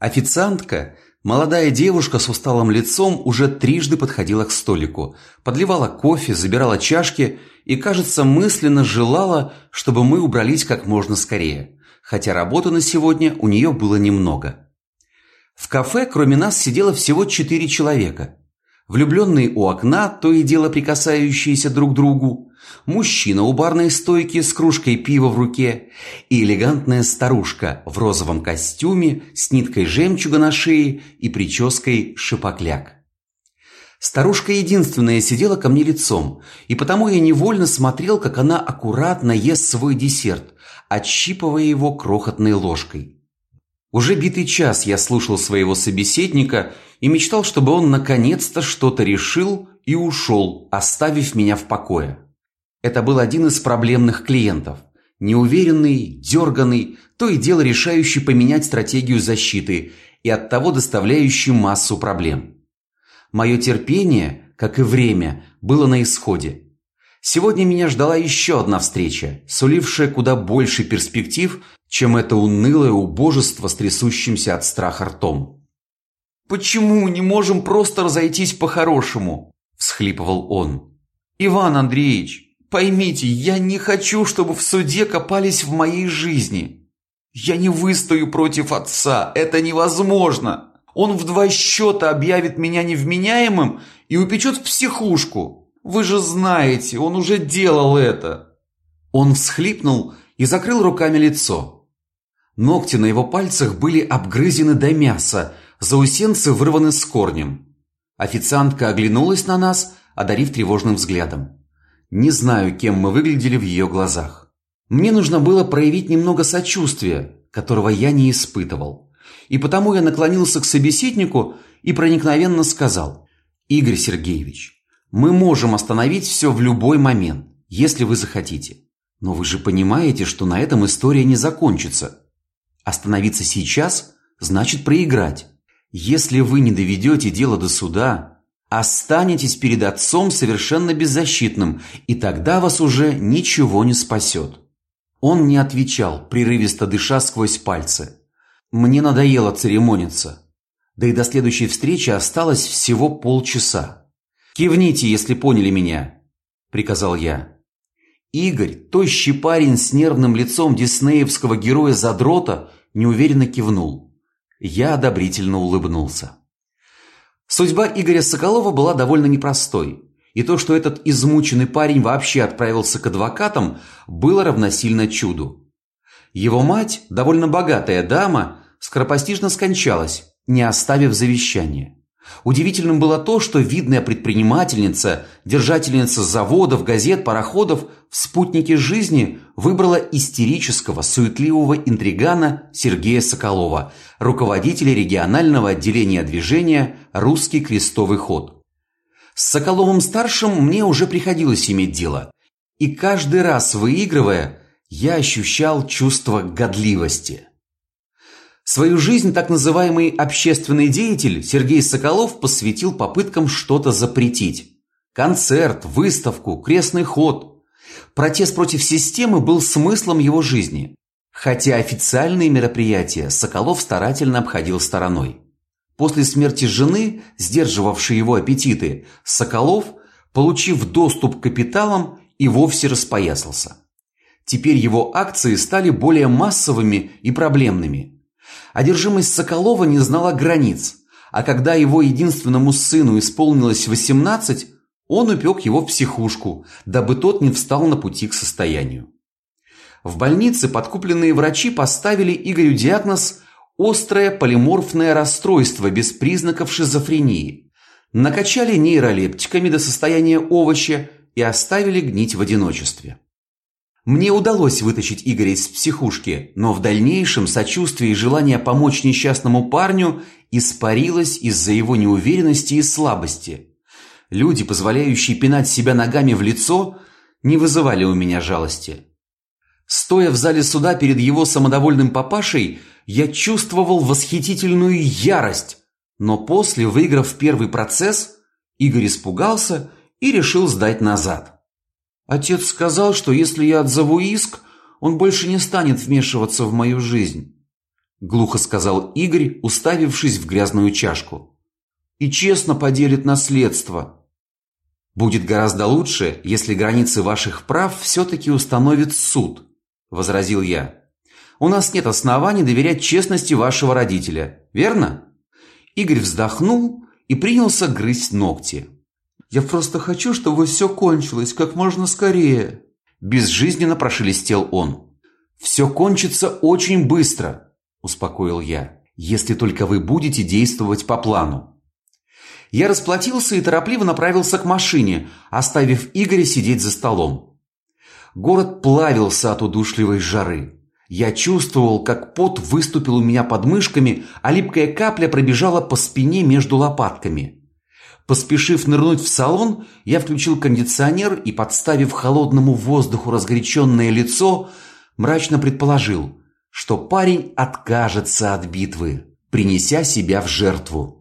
Официантка, молодая девушка с усталым лицом, уже трижды подходила к столику, подливала кофе, забирала чашки и, кажется, мысленно желала, чтобы мы убрались как можно скорее, хотя работы на сегодня у нее было немного. В кафе кроме нас сидело всего четыре человека. Влюбленные у окна, то и дело прикасающиеся друг к другу, мужчина у барной стойки с кружкой пива в руке и элегантная старушка в розовом костюме с ниткой жемчуга на шее и прической шипокляк. Старушка единственная сидела ко мне лицом, и потому я невольно смотрел, как она аккуратно ест свой десерт, отщипывая его крохотной ложкой. Уже битый час я слушал своего собеседника и мечтал, чтобы он наконец-то что-то решил и ушел, оставив меня в покое. Это был один из проблемных клиентов. Неуверенный, дерганный, то и дело решающий поменять стратегию защиты и оттого доставляющий массу проблем. Мое терпение, как и время, было на исходе. Сегодня меня ждала еще одна встреча, сулившая куда больше перспектив, чем это унылое убожество с трясущимся от страха ртом. «Почему не можем просто разойтись по-хорошему?» – всхлипывал он. «Иван Андреевич, поймите, я не хочу, чтобы в суде копались в моей жизни. Я не выстою против отца, это невозможно. Он в два счета объявит меня невменяемым и упечет в психушку. Вы же знаете, он уже делал это». Он всхлипнул и закрыл руками лицо. Ногти на его пальцах были обгрызены до мяса, заусенцы вырваны с корнем. Официантка оглянулась на нас, одарив тревожным взглядом. Не знаю, кем мы выглядели в ее глазах. Мне нужно было проявить немного сочувствия, которого я не испытывал. И потому я наклонился к собеседнику и проникновенно сказал: "Игорь Сергеевич, мы можем остановить все в любой момент, если вы захотите. Но вы же понимаете, что на этом история не закончится. Остановиться сейчас значит проиграть. Если вы не доведете дело до суда, останетесь перед отцом совершенно беззащитным, и тогда вас уже ничего не спасет. Он не отвечал, прерывисто дыша сквозь пальцы. Мне надоело церемониться. Да и до следующей встречи осталось всего полчаса. Кивните, если поняли меня, приказал я. Игорь, тощий парень с нервным лицом диснеевского героя-задрота, неуверенно кивнул. Я одобрительно улыбнулся. Судьба Игоря Соколова была довольно непростой, и то, что этот измученный парень вообще отправился к адвокатам, было равносильно чуду. Его мать, довольно богатая дама, скоропостижно скончалась, не оставив завещания. Удивительным было то, что видная предпринимательница, держательница заводов, газет, пароходов в спутнике жизни выбрала истерического, суетливого интригана Сергея Соколова, руководителя регионального отделения движения Русский крестовый ход. С Соколовым-старшим мне уже приходилось иметь дело, и каждый раз выигрывая, я ощущал чувство годливости. Свою жизнь так называемый общественный деятель Сергей Соколов посвятил попыткам что-то запретить. Концерт, выставку, крестный ход. Протест против системы был смыслом его жизни. Хотя официальные мероприятия Соколов старательно обходил стороной. После смерти жены, сдерживавшей его аппетиты, Соколов, получив доступ к капиталам, и вовсе распоясался. Теперь его акции стали более массовыми и проблемными. Одержимость Соколова не знала границ, а когда его единственному сыну исполнилось 18, он упек его в психушку, дабы тот не встал на пути к состоянию. В больнице подкупленные врачи поставили Игорю диагноз острое полиморфное расстройство без признаков шизофрении. Накачали нейролептиками до состояния овоща и оставили гнить в одиночестве. Мне удалось вытащить Игоря из психушки, но в дальнейшем сочувствие и желание помочь несчастному парню испарилось из-за его неуверенности и слабости. Люди, позволяющие пинать себя ногами в лицо, не вызывали у меня жалости. Стоя в зале суда перед его самодовольным папашей, я чувствовал восхитительную ярость, но после, выиграв первый процесс, Игорь испугался и решил сдать назад. Отец сказал, что если я отзову иск, он больше не станет вмешиваться в мою жизнь. глухо сказал Игорь, уставившись в грязную чашку. И честно поделит наследство. Будет гораздо лучше, если границы ваших прав все таки установит суд, возразил я. У нас нет оснований доверять честности вашего родителя, верно? Игорь вздохнул и принялся грызть ногти. Я просто хочу, чтобы все кончилось как можно скорее, безжизненно прошелестел он. Все кончится очень быстро, успокоил я. Если только вы будете действовать по плану. Я расплатился и торопливо направился к машине, оставив Игоря сидеть за столом. Город плавился от удушливой жары. Я чувствовал, как пот выступил у меня под мышками, а липкая капля пробежала по спине между лопатками. Поспешив нырнуть в салон, я включил кондиционер и, подставив холодному воздуху разгоряченное лицо, мрачно предположил, что парень откажется от битвы, принеся себя в жертву.